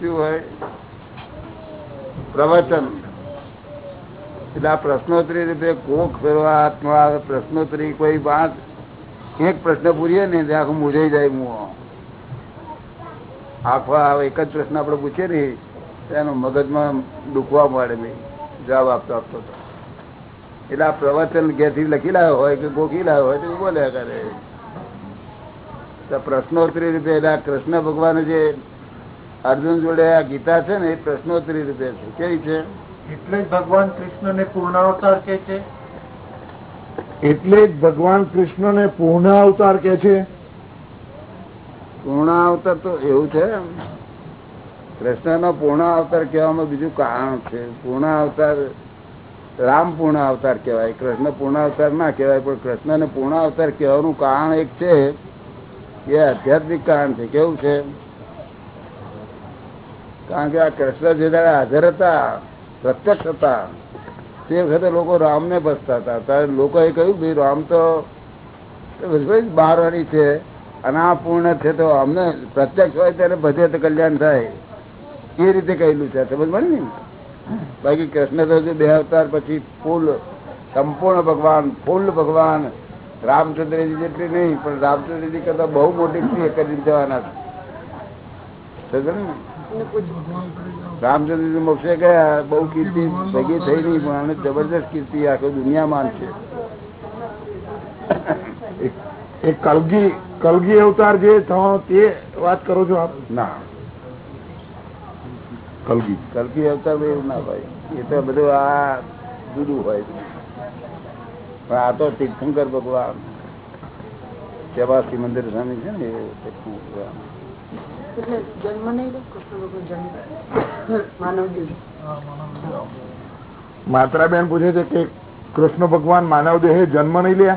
શું હોય? પ્રવચન. એટલે આ પ્રશ્નોત્તરી રૂપે કોક ફેરવા આવે પ્રશ્નોત્તરી કોઈ વાત, એક પ્રશ્ન પૂરીએ ને ત્યાં આખું મૂજાઈ જાય મું આખો એક જ પ્રશ્ન આપણે પૂછીએ ને તેનો મગજમાં દુખવા મળે ભાઈ જવાબ આપતો આપતો હતો એટલે આ પ્રવચન ઘેરથી લખી લાવ્યો હોય કે ગોખી લાવ્યો હોય તો બોલ્યા કરે. પ્રશ્નોત્તરી રીતે એટલે આ કૃષ્ણ ભગવાન જે અર્જુન જોડે આ ગીતા છે ને એ પ્રશ્નોત્તરી રીતે છે. કેવી છે? એટલે જ ભગવાન કૃષ્ણને પૂર્ણાવતાર કે છે. એટલે જ ભગવાન કૃષ્ણને પૂર્ણ અવતાર કે છે. પૂર્ણ અવતાર તો એવું છે. કૃષ્ણ નો પૂર્ણ અવતાર કહેવામાં બીજું કારણ છે. પૂર્ણ અવતાર, રામ પૂર્ણ અવતાર કહેવાય. કૃષ્ણ પૂર્ણ અવતાર ના કહેવાય, પણ કૃષ્ણ ને પૂર્ણ અવતાર કહેવાનું કારણ એક છે. એ આધ્યાત્મિક કારણ છે. કેવું છે? કારણ કે આ કૃષ્ણ જે દાડે હાજર હતા, પ્રત્યક્ષ હતા, તે વખતે લોકો રામને બસતા હતા. ત્યારે લોકોએ કહ્યું, ભાઈ, રામ તો બહારવાળી છે અને આ પૂર્ણ છે તો અમને પ્રત્યક્ષ હોય ત્યારે બધે તો કલ્યાણ થાય. એ રીતે કહેલું છે. સમજ મળે ને? બાકી કૃષ્ણ તો બે અવતાર પછી ફૂલ સંપૂર્ણ ભગવાન ફૂલ ભગવાન. રામચંદ્રજી જેટલી નહીં પણ રામચંદ્રજી કરતા બહુ મોટી ક્રિયા કરી જવાના છે. રામચંદ્રજી મોક્ષે ગયા બહુ કીર્તિ ભેગી થઈ નહીં પણ આને જબરદસ્ત કીર્તિ આખી દુનિયામાં છે. એક- એક કલગી કલગી અવતાર જે થવાનો તે વાત કરો છો આપ? ના. કલગી. કલ્કી અવતાર એવું ના ભાઈ એ તો બધું આ જુદું હોય. પણ આ તો તીર્થંકર ભગવાન. સેવાસી મંદિર સ્વામી છે ને એ માત્રાબેન પૂછે છે કે કૃષ્ણ ભગવાન માનવ દેહે જન્મ નહીં લે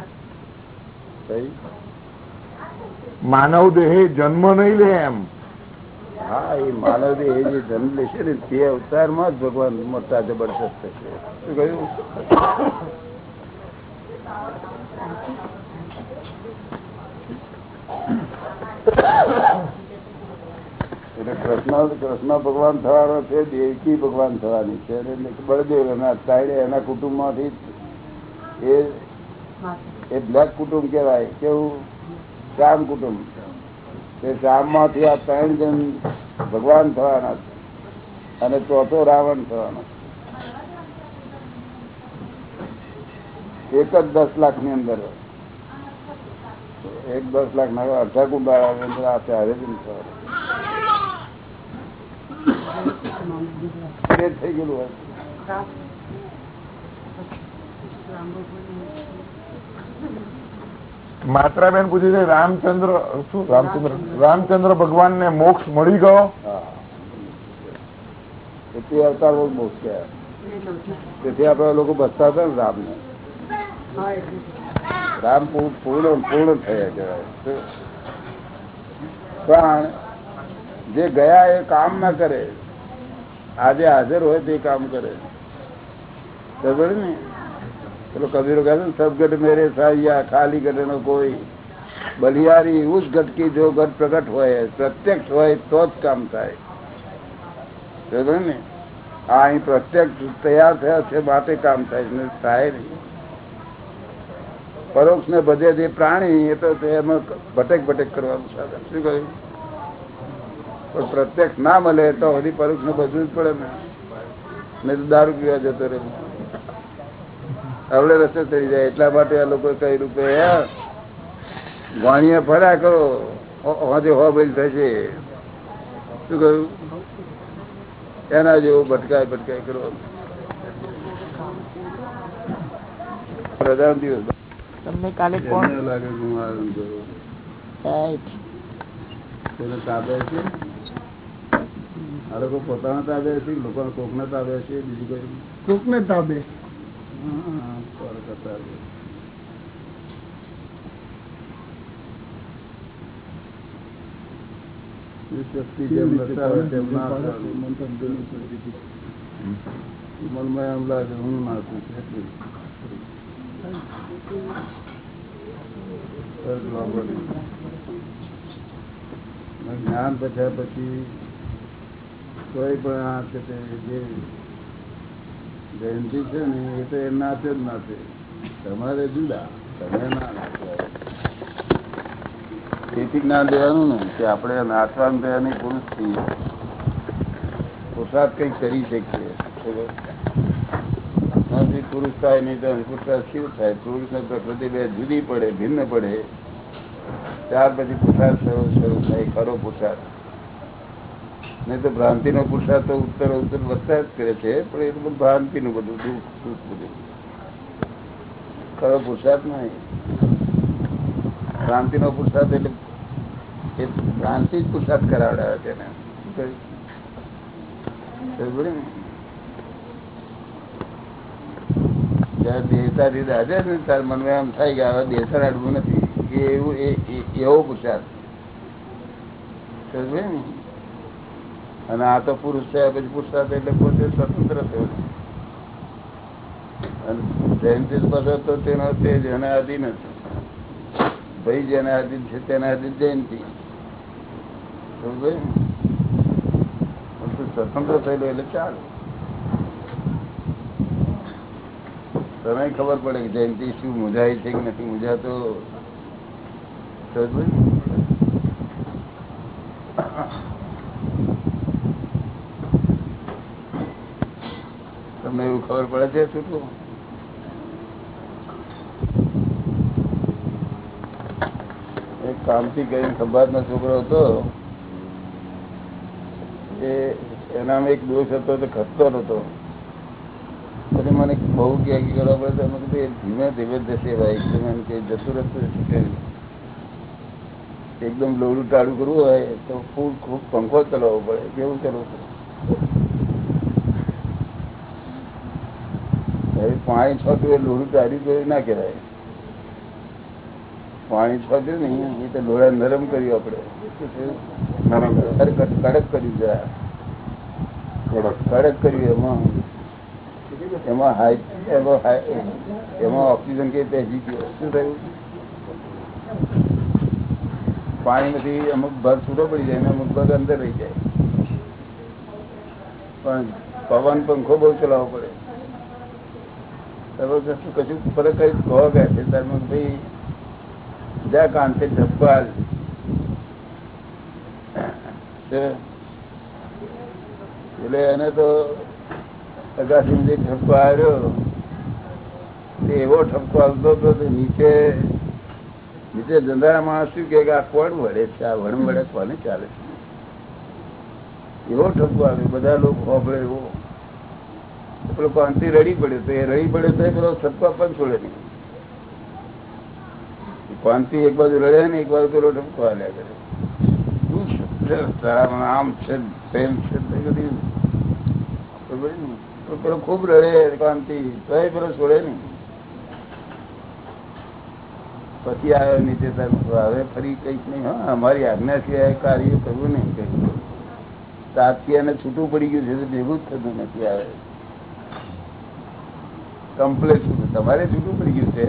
માનવ દેહે જન્મ નહીં લે એમ. હા, એ માનવ એ જે જન્મ લેશે ને તે અવતારમાં જ ભગવાન મોટા જબરજસ્ત થશે. શું કહ્યું? એટલે કૃષ્ણ કૃષ્ણ ભગવાન થવાનો છે, દેવકી ભગવાન થવાની છે. બળદેવ એના સાઈડે, એના કુટુંબમાંથી એ એ બ્લેક કુટુંબ કહેવાય, કેવું? શ્યામ કુટુંબ. તે શ્યામમાંથી આ ત્રણ જણ ભગવાન થવાના અને ચોથો રાવણ થવાનો એક જ દસ લાખની અંદર એક દસ લાખ ના અડધા કુંભાળા ની અંદર આ ચારે જણ થઈ ગયેલું હોય. માત્રાબેન પૂછે છે, રામચંદ્ર, શું, રામચંદ્ર? રામચંદ્ર ભગવાન ને મોક્ષ મળી ગયો? હા. અવતાર મોક્ષ કહેવાય તેથી આપડે લોકો બસતા હતા ને રામ ને રામ પૂર્ણ પૂર્ણ થયા કહેવાય. પણ જે ગયા એ કામ ના કરે. આજે હાજર હોય તે કામ કરે. ને પેલો કબીરો કહે સબગઢ મેરે સાહિયા ખાલી ગઢ નો કોઈ. બલિયારી ઉસ ગઢ કી જો ગઢ પ્રગટ હોય, પ્રત્યક્ષ હોય, તો જ કામ થાય. ને? આ અહીં પ્રત્યક્ષ તૈયાર થયા છે માટે કામ થાય થાય નહીં. પરોક્ષ ને બધે જે પ્રાણી, એ તો તે એમાં ભટેક ભટેક કરવાનું સાધન. શું કહ્યું? પણ પ્રત્યક્ષ ના મળે, તો હજી પરોક્ષ ને બધું જ પડે ને. નહીં તો દારૂ પીવા જતો રહે હવે રસ્તે થઈ જાય એટલા માટે આ લોકો કહ્યું કે વાણીએ ફર્યા કરો હજે હો બિલ થશે. શું કહ્યું? એના જેવો ભટકાય ભટકાય કરો. પ્રધાન દિવસ. તમને કાલે કોણ? લાગે હું આરામ કરું. રાઈટ. તેને તાબે છે? આ લોકો પોતાના તાબે છે લોકો કોકના તાબે છે બીજું કઈ? કોકને તાબે? હા, મનમાં એમ લાગે હું નાખું જ્ઞાન પછ્યા પછી કોઈ પણ આ છે તે જે જયંતિ છે ને એ તો એ નાચે જ નાચે તમારે જુદા, તમે ના તેથી જ્ઞાન દેવાનું ને, કે આપણે નાચવાનું થયાની પુરુષ છીએ પુરુષાર્થ કઈ કરી શકીએ. પુરુષ થાય નહીં તો પુરુષાર્થ શિવ થાય? પુરુષ ને પ્રકૃતિ બે જુદી પડે, ભિન્ન પડે. ત્યાર પછી પુરસાદ શરૂ શરૂ થાય, ખરો પુરુષાર્થ. નહીં તો ભ્રાંતિ નો પુરસાદ તો ઉત્તર ઉત્તર વધતા જ કરે છે, પણ એ બધું ભ્રાંતિ નું બધું, દુઃખ, સુખ બધું. ખરો પુરસાદ નહીં. ભ્રાંતિ નો પુરસાદ એટલે એ ભ્રાંતિ જ પુરસાદ કરાવડાવે તેને ને? એવું પુરસાદ? અને આ તો પુરુષ થયા પછી પુરુષાર્થ એટલે પોતે સ્વતંત્ર થયો જયંતિ પાસે તો તેનો તે જેના અધીન હતો ભાઈ જેના આધીન છે, તેના આધીન જયંતિ. સ્વતંત્ર થયેલો એટલે ચાલે. તને ખબર પડે કે જયંતિ શું મુજાય છે કે નથી મુજાતો? સમજ પડી ને? તમને એવું ખબર પડે છે છૂટું એક કામથી કરીને ખંભાત નો છોકરો હતો, એ એનામાં એક દોષ હતો તો ખસતો નતો પછી મને બહુ ક્યાંક કરવા પડે તો અમે ધીમે ધીમે જશે ભાઈ એકદમ એમ કે જતું રહેતું શીખેલું એકદમ લોડું ટાળું કરવું હોય, તો ખૂબ ખૂબ પંખો ચલાવવો પડે. કેવું ચલાવવું પડે? પાણી છોટું એ લોહી ટાળ્યું કર્યું ના કહેવાય. પાણી છોડ્યું ને એ તો ડોળા નરમ કર્યું આપડે શું કડક કર્યું જરા કડક કર્યું એમાં. એમાં હાઈ એમાં હાઈ, એમાં ઓક્સિજન કે પહેરી ગયો. શું થયું? પાણીમાંથી અમુક ભાગ છૂટો પડી જાય અને અમુક ભાગ અંદર રહી જાય. પણ પવન પંખો બહુ ચલાવવો પડે. જબરદસ્ત કશું ફરક કરી કે છે તારમાં ભાઈ જા કાંતે ધબ્બાલ. એટલે એને તો અગાસી ઠપકો આવ્યો. તે એવો ઠપકો આવતો હતો તો નીચે નીચે જંદારા માણસ શું કે આ કોણ વળે છે? આ વણ વળે કોને ચાલે છે? એવો ઠપકો આવ્યો. બધા લોકો હોભળે એવો. પેલો કાંતિ રડી પડ્યો તો એ રડી પડ્યો તો પેલો ઠપકો પણ છોડે નહીં. કાંતિ એક બાજુ રડે ને એક બાજુ પેલો ટપકો હાલ્યા કરે. શું છે? તારામાં આમ છે તેમ છે બધી? પેલો ખૂબ રડે કાંતિ તો એ પેલો છોડે નહીં. પછી આવ્યો નીચે તરફ હવે ફરી કંઈક નહીં. હા, અમારી આજ્ઞા સિવાય કાર્ય કરવું નહીં કઈ. અને છૂટું પડી ગયું છે ભેગું જ થતું નથી, આવે. કમ્પ્લેટ તમારે છૂટું પડી ગયું છે.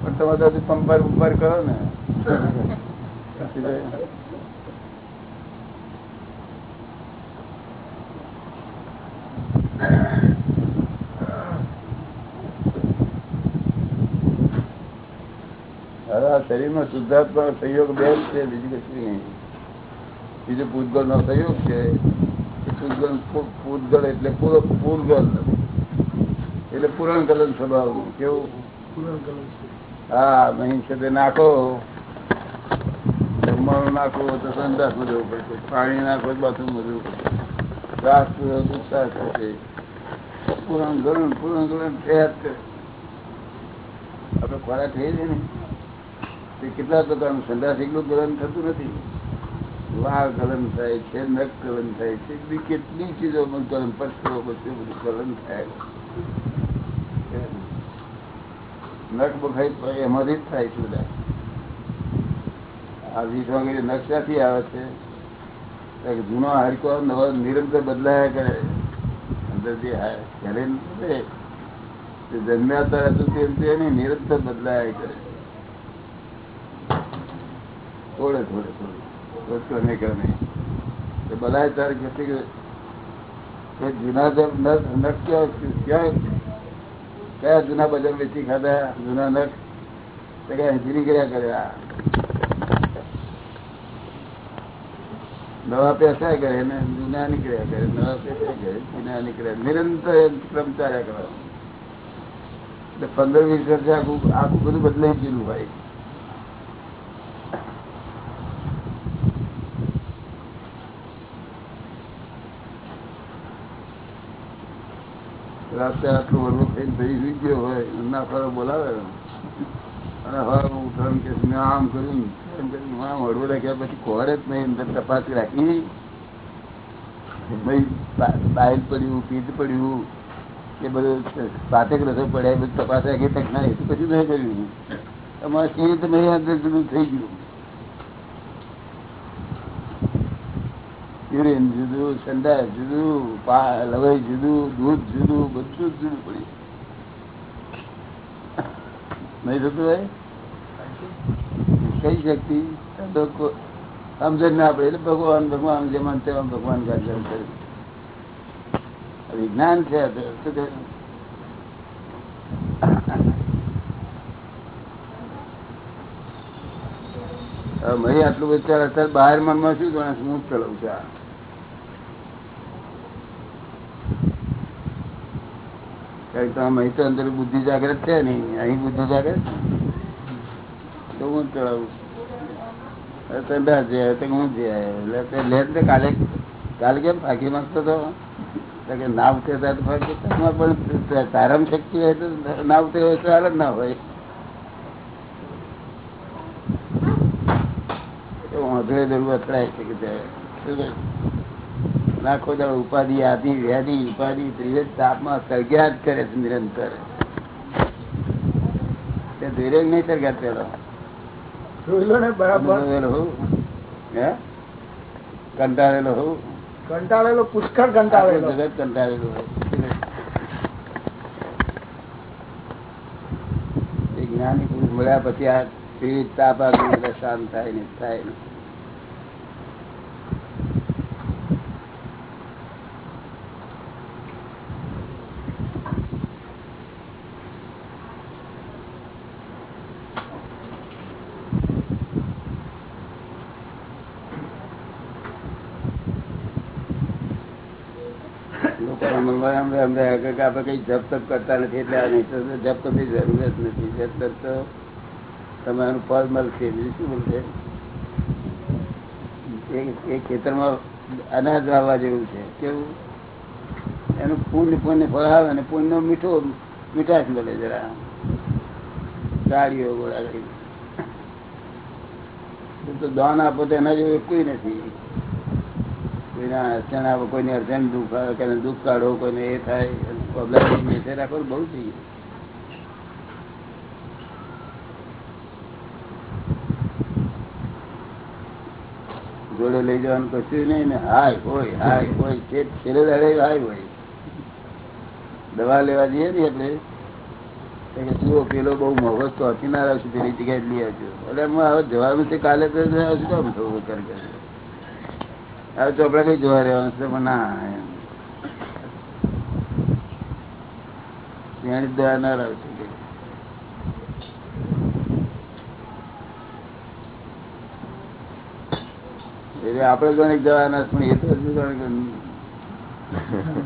પણ તમે તો હજુ પંપાર પંપાર કરો ને. શરીરમાં શુદ્ધાત્મા સહયોગ બે જ છે. બીજું કશું નહીં. બીજું પૂતગલ નો સહયોગ છે પૂતગલ પૂતગલ એટલે પૂરો પૂરગલ એટલે પુરણ ગલન સ્વભાવ કેવું? હા નહીં છે નાખો. જમવાનું નાખો તો સંદાસમાં જવું પડશે. પાણી નાખો તો બાથરૂમમાં જવું પડશે. તો થશે પુરણ ગલન પુરણ ગલન તૈયાર કરે આપણે ખોરાક થઈ જાય ને તે કેટલા પ્રકારનું સંદાસ એકલું ગલન થતું નથી. વાળ ગલન થાય છે નખ ગલન થાય છે. કેટલી ચીજો ગલન પછી બધું બધું ગલન થાય નખ બખાઈ એમાંથી જ થાય છે આ વીસ નખ ક્યાંથી આવે છે? જૂનો હાડકો નવો નિરંતર બદલાયા કરે. અંદર જે પહેલે નથી જન્મ્યા હતું તેમ તે નિરંતર બદલાયા કરે. થોડે થોડે થોડે. ક્રમે ક્રમે બધાય તારે જૂના નખ ક્યાં ક્યાં કયા જૂના બજાર વેચી ખાધા, જૂના નખ? કયા કે કર્યા કર્યા? નવા પૈસા કરે ને જૂના નીકળ્યા કરે, નવા પૈસા કરે, જૂના નીકળ્યા નિરંતર ક્રમ ચાલ્યા કરે. એટલે પંદર વીસ વર્ષે આખું આખું બધું બદલાઈ ગયેલું ભાઈ રાતે આટલું વરવું થઈને થઈ સુઈ ગયો હોય ના ખરો બોલાવે અને હવે ઉઠાણ કે આમ કર્યું, એમ કર્યું આમ હળવું રાખ્યા પછી કોરે જ નહીં, અંદર તપાસ રાખી. ભાઈ બાઇલ પડ્યું પીત પડ્યું કે બધું પાતેક રસો પડ્યા બધું તપાસ રાખી તક ના એ તો નહીં કર્યું. અમારે કેવી રીતે નહીં અંદર થઈ ગયું? યુરિન જુદું સંડાસ જુદું લવાઈ જુદું, દૂધ જુદું, બધું જ જુદું પડ્યું. નહીં થતું હોય? કઈ શક્તિ? સમજણ ના પડે. એટલે ભગવાન ભગવાન, જેમાં તેમાં ભગવાન ગાજર કરે. વિજ્ઞાન છે મહી આટલું બધું બહાર મનમાં શું ગણે છે? હું જ ચલાવું છું આ. કારણ કે મહી તો અંદર બુદ્ધિ જાગ્રત છે નહીં, અહીં બુદ્ધિ જાગ્રત તો હું ચડાવું. હવે જે તે હું જે એટલે ને કાલે કાલે કેમ ફાંકી માંગતો તો? કે ના તો ફાંકી પણ તારમ શક્તિ હોય તો ના હોય તો હાલ જ ના હોય. વાંધો જરૂર અથડાય છે કે ત્યારે. કહે? દાડો ઉપાધિ આધિ વ્યાધિ ઉપાધિ ત્રિવેદ તાપમાં સળગ્યા જ કરે છે નિરંતર. તે ધીરે નહીં સળગ્યા પેલો જોઈ લો ને બરાબર. અનુભવેલો હોઉં. હે? કંટાળેલો હોઉં. કંટાળેલો પુષ્કળ આખું કંટાળેલો જગત કંટાળેલું જ્ઞાની પુરુષ મળ્યા પછી આ પીડિત તાપ શાંત થાય ને થાય આપણે કઈ જપ તપ કરતા નથી એટલે આ નહીં જપ તપની જરૂર જરૂરત નથી. જપ તપ તો તમારું ફળ મળશે, બીજું શું મળશે? એ- ખેતરમાં અનાજ વાવવા જેવું છે. કેવું? એનું પુણ્ય પુણ્ય ફળ આવે ને પુણ્ય મીઠો મીઠાશ મળે જરા. ગાડીઓ ગોળા તો દાન આપો તો એના જેવું કોઈ નથી. કોઈના અડચણ આવે, કોઈને અડચણ દુઃખ આવે, કોઈને દુઃખ કાઢો, કોઈને એ થાય પ્રોબ્લેમ મેસેજ રાખો બહુ થઈ ગયું. જોડે લઈ જવાનું કશું નહીં ને, હાય, હોય હાય, હોય છેક છેલ્લે દાડે હાય હોય. દવા લેવા જઈએ ને એટલે, કે જુઓ, પેલો બહુ મોઘો તો હતી ના આવશે પેલી જગ્યાએ લઈ આવજો. એટલે હવે જવાનું છે કાલે તો શું કામ થવું કરે હવે ચોપડા કઈ જોવા રહેવાનું છે, પણ ના ત્યાં ના કે એટલે આપડે ગણિત જવાના, પણ એ તો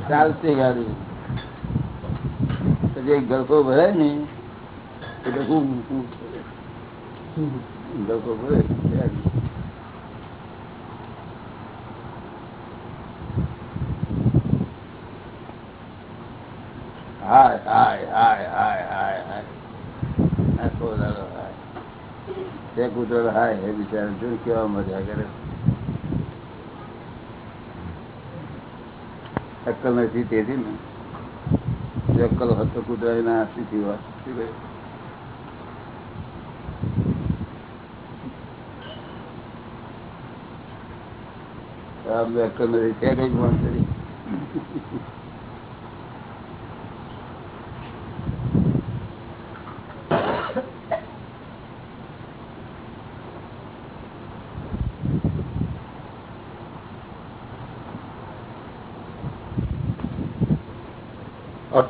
ચાલશે ગાડી. પછી એક ગળકો ભરાય ને એટલે ખૂબ ગળકો ભરાય હાય હાય હાય હાય હાય. દાડો હાય. તે કૂતરો હાય, એ બિચારા શું કેવા મજા કરે? અક્કલ નથી તેથી ને? જો અક્કલ હોત તો કૂતરા ના શું કહે? અક્કલ નથી ત્યાં કઈ ફોન કરી.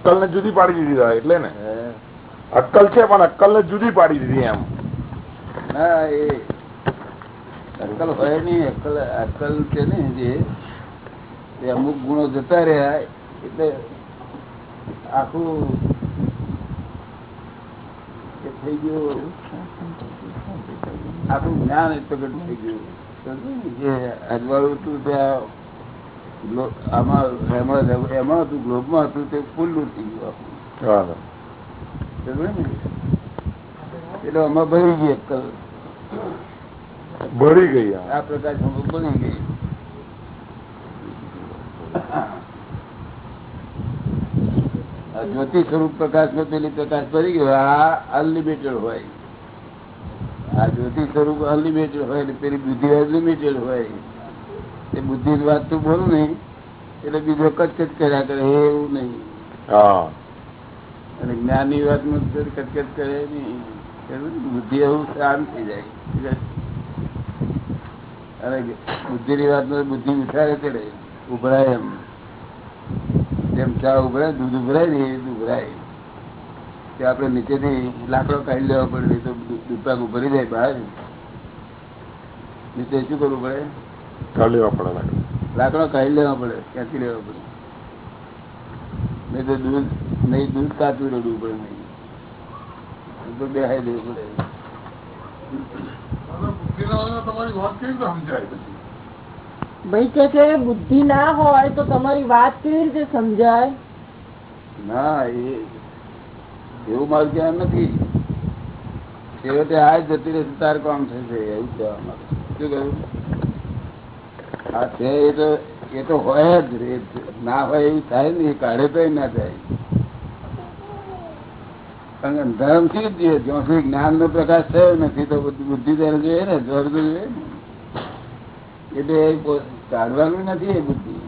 અક્કલ ને જુદી પાડી દીધી એટલે ને? અક્કલ છે પણ અક્કલ ને જુદી પાડી દીધી એમ. ના એ અક્કલ હોય નહીં અક્કલ અક્કલ છે ને જે અમુક ગુણો જતા રહ્યા એટલે આખું એ થઈ ગયું આખું જ્ઞાન એટલું થઈ ગયું. જે અજવાળું હતું ત્યાં આમાં એમાં એમાં હતું ગ્લોબમાં હતું તે ખુલ્લું થઈ ગયું આખું હા. સમજો ને? એટલે આમાં ભરી ગઈ અક્કલ ભરી ગઈ આ. આ પ્રકાશ બની ગઈ જ્યોતિ સ્વરૂપ પ્રકાશમાં પેલી પ્રકાશ ભરી ગયો આ અનલિમિટેડ હોય આ જ્યોતિ સ્વરૂપ અનલિમિટેડ હોય પેલી બુદ્ધિ અનલિમિટેડ હોય એ બુદ્ધિ વાત તું બોલું નહીં એટલે બીજો કચકચ કર્યા કરે એવું નહીં. અને જ્ઞાની વાતનું કચકચ કરે નહીં બુદ્ધિ એવું શાંત થઈ જાય. અને બુદ્ધિ ની વાત બુદ્ધિ ઉઠાડે ચડે ઉભરાય એમ. જેમ ચા ઉભરાય દૂધ ઉભરાય ને એ ઉભરાય. તે આપણે નીચેથી લાકડો કાઢી લેવા પડે તો દૂધ પાક ઉભરી જાય બહાર. નીચે શું કરવું પડે? કાઢી લેવા પડે લાગે. લાકડો કાઢી લેવા પડે ક્યાંથી લેવા પડે. નહીં તો દૂધ નહીં દૂધ કાચું રડવું પડે નહીં. તો બેહાઈ દેવું પડે. તમારી વાત કેવી રીતે સમજાય પછી? ભાઈ કે બુદ્ધિ ના હોય તો તમારી વાત કેવી રીતે સમજાય? ના એ એવું મારું કહેવાનું નથી. છેવટે આ જતી રહેશે તાર કામ થશે? એવું કહેવા માંગે શું કહ્યું? એ તો હોય જ રે. ના હોય એવું થાય ને કાઢે તો ના થાય અંધારામાં થી જ જોઈએ. જ્યાં જ્ઞાન નો પ્રકાશ થયો નથી, તો બુદ્ધિ ત્યારે જોઈએ ને, જોર જોઈએ એટલે કાઢવાનું નથી એ બુદ્ધિ.